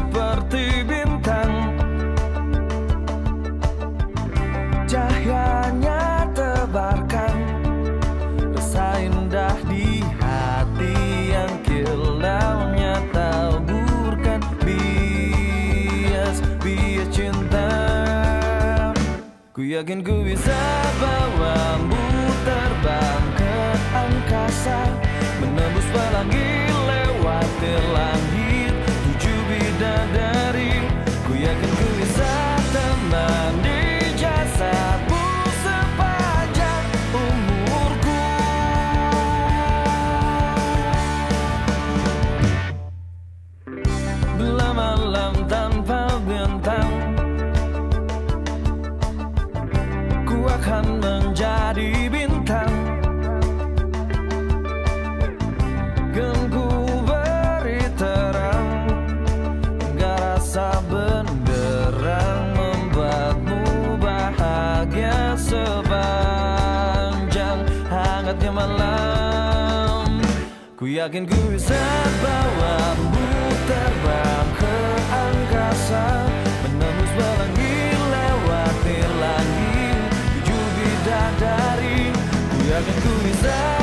seperti bintang. Cahayanya tebarkan Rasa indah di hati yang kilaunya taburkan Bias, bias cinta. Ku yakin ku bisa bawamu terbang ke angkasa. Akan menjadi bintang. Ku beri terang Gak rasa benderang Membuatmu bahagia sepanjang hangatnya malam. Ku yakin ku bisa bawamu terbang Who is that?